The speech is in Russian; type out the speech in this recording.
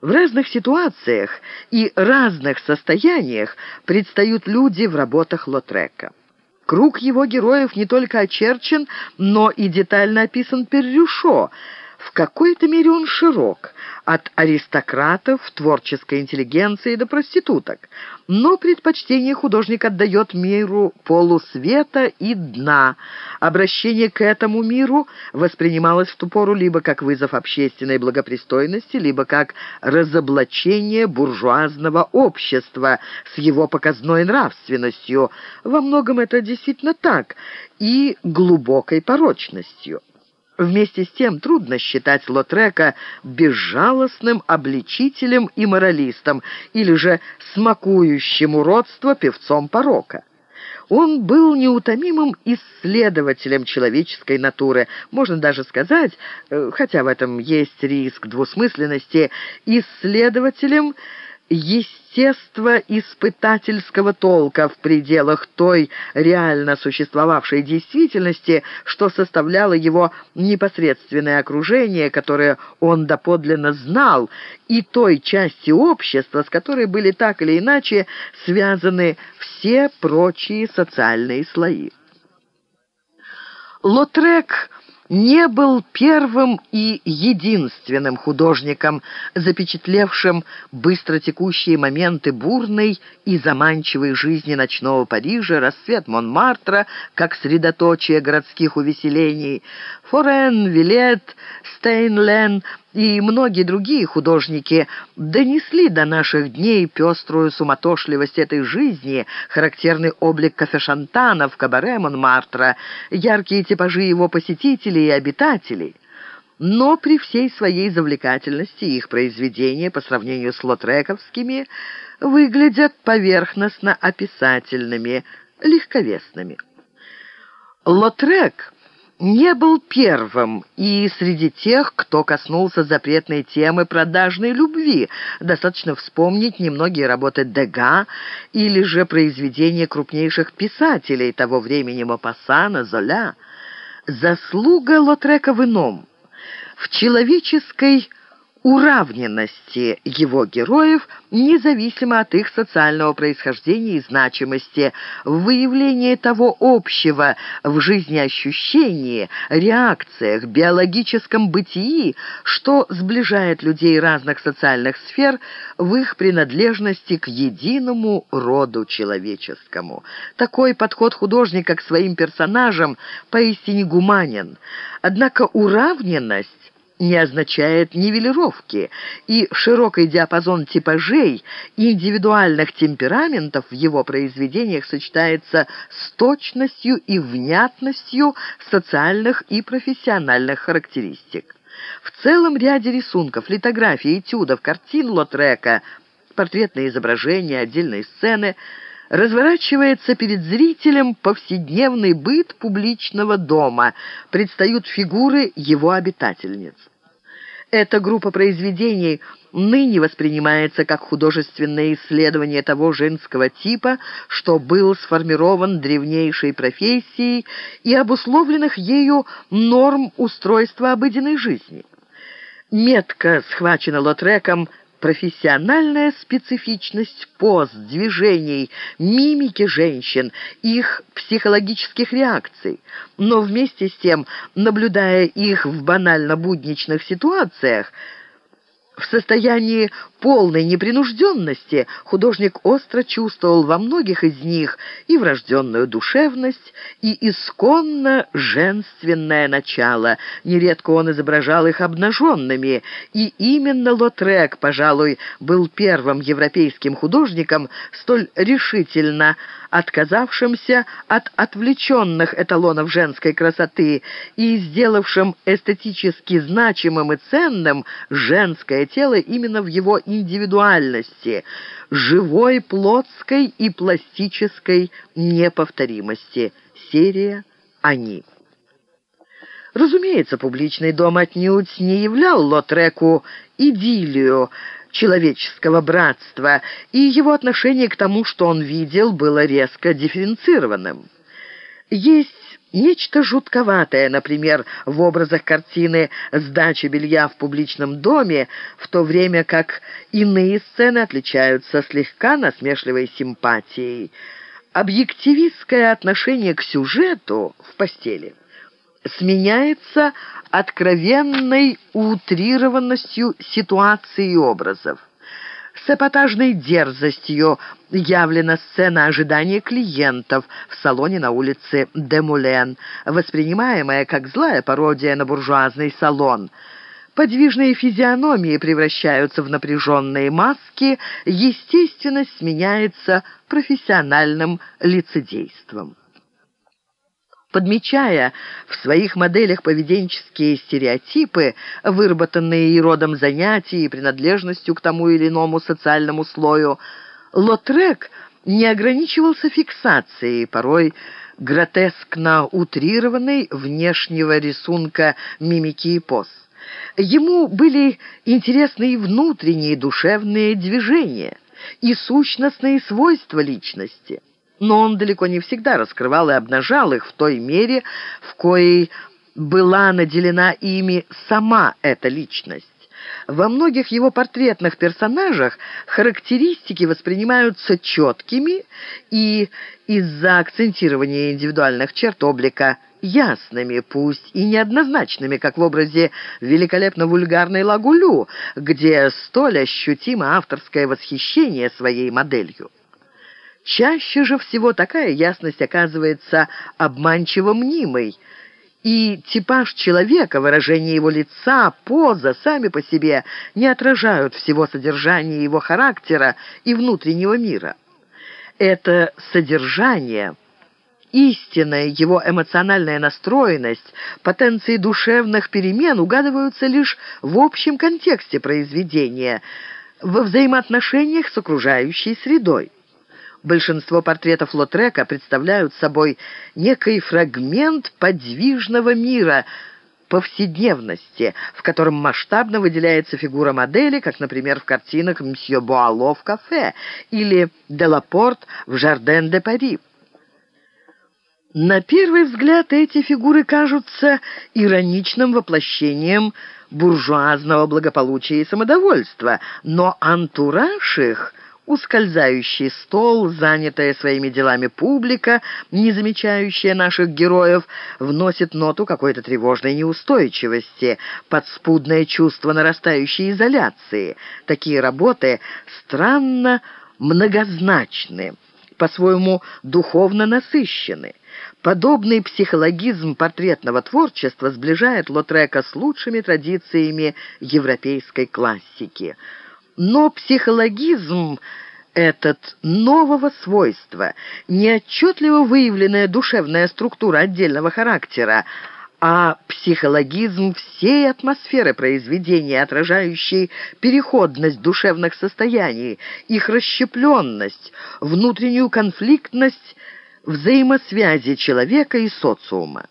В разных ситуациях и разных состояниях предстают люди в работах Лотрека. Круг его героев не только очерчен, но и детально описан Перрюшо – в какой-то мере он широк, от аристократов, творческой интеллигенции до проституток. Но предпочтение художник отдает миру полусвета и дна. Обращение к этому миру воспринималось в ту пору либо как вызов общественной благопристойности, либо как разоблачение буржуазного общества с его показной нравственностью. Во многом это действительно так, и глубокой порочностью. Вместе с тем трудно считать Лотрека безжалостным обличителем и моралистом, или же смакующим уродство певцом порока. Он был неутомимым исследователем человеческой натуры, можно даже сказать, э, хотя в этом есть риск двусмысленности, исследователем естествоиспытательского толка в пределах той реально существовавшей действительности, что составляло его непосредственное окружение, которое он доподлинно знал, и той части общества, с которой были так или иначе связаны все прочие социальные слои. Лотрек не был первым и единственным художником, запечатлевшим быстротекущие моменты бурной и заманчивой жизни ночного Парижа, рассвет Монмартра, как средоточие городских увеселений. Форен, Вилет, Стейнлен и многие другие художники донесли до наших дней пеструю суматошливость этой жизни, характерный облик кафе-шантана в кабаре Монмартра, яркие типажи его посетителей и обитателей. Но при всей своей завлекательности их произведения по сравнению с лотрековскими выглядят поверхностно описательными, легковесными. Лотрек не был первым и среди тех, кто коснулся запретной темы продажной любви. Достаточно вспомнить немногие работы Дега или же произведения крупнейших писателей того времени Мопассана, Золя. Заслуга Лотрека в ином. В человеческой уравненности его героев, независимо от их социального происхождения и значимости, в выявлении того общего в жизни ощущении, реакциях, биологическом бытии, что сближает людей разных социальных сфер в их принадлежности к единому роду человеческому. Такой подход художника к своим персонажам поистине гуманен. Однако уравненность не означает нивелировки, и широкий диапазон типажей индивидуальных темпераментов в его произведениях сочетается с точностью и внятностью социальных и профессиональных характеристик. В целом ряде рисунков, литографий, этюдов, картин Лотрека, портретные изображения, отдельные сцены – разворачивается перед зрителем повседневный быт публичного дома, предстают фигуры его обитательниц. Эта группа произведений ныне воспринимается как художественное исследование того женского типа, что был сформирован древнейшей профессией и обусловленных ею норм устройства обыденной жизни. Метко схвачена Лотреком профессиональная специфичность поз, движений, мимики женщин, их психологических реакций. Но вместе с тем, наблюдая их в банально-будничных ситуациях, в состоянии полной непринужденности художник остро чувствовал во многих из них и врожденную душевность, и исконно женственное начало. Нередко он изображал их обнаженными, и именно Лотрек, пожалуй, был первым европейским художником, столь решительно отказавшимся от отвлеченных эталонов женской красоты и сделавшим эстетически значимым и ценным женское тело именно в его индивидуальности, живой плотской и пластической неповторимости. Серия «Они». Разумеется, публичный дом отнюдь не являл Лотреку идиллию, человеческого братства, и его отношение к тому, что он видел, было резко дифференцированным. Есть Нечто жутковатое, например, в образах картины «Сдача белья в публичном доме», в то время как иные сцены отличаются слегка насмешливой симпатией. Объективистское отношение к сюжету в постели сменяется откровенной утрированностью ситуации и образов. С эпатажной дерзостью явлена сцена ожидания клиентов в салоне на улице Демулен, воспринимаемая как злая пародия на буржуазный салон. Подвижные физиономии превращаются в напряженные маски, естественность сменяется профессиональным лицедейством. Подмечая в своих моделях поведенческие стереотипы, выработанные и родом занятий, и принадлежностью к тому или иному социальному слою, Лотрек не ограничивался фиксацией, порой гротескно утрированной внешнего рисунка мимики и поз. Ему были интересны и внутренние душевные движения, и сущностные свойства личности – но он далеко не всегда раскрывал и обнажал их в той мере, в коей была наделена ими сама эта личность. Во многих его портретных персонажах характеристики воспринимаются четкими и из-за акцентирования индивидуальных черт облика ясными, пусть и неоднозначными, как в образе великолепно вульгарной Лагулю, где столь ощутимо авторское восхищение своей моделью. Чаще же всего такая ясность оказывается обманчиво мнимой, и типаж человека, выражение его лица, поза сами по себе не отражают всего содержания его характера и внутреннего мира. Это содержание – истинная его эмоциональная настроенность, потенции душевных перемен угадываются лишь в общем контексте произведения, во взаимоотношениях с окружающей средой. Большинство портретов Лотрека представляют собой некий фрагмент подвижного мира, повседневности, в котором масштабно выделяется фигура модели, как, например, в картинах «Мсье Буало в кафе» или «Делапорт в Жарден де Пари». На первый взгляд эти фигуры кажутся ироничным воплощением буржуазного благополучия и самодовольства, но антураж их ускользающий стол, занятая своими делами публика, не замечающая наших героев, вносит ноту какой-то тревожной неустойчивости, подспудное чувство нарастающей изоляции. Такие работы странно многозначны, по-своему духовно насыщены. Подобный психологизм портретного творчества сближает Лотрека с лучшими традициями европейской классики – но психологизм этот нового свойства, неотчетливо выявленная душевная структура отдельного характера, а психологизм всей атмосферы произведения, отражающей переходность душевных состояний, их расщепленность, внутреннюю конфликтность взаимосвязи человека и социума.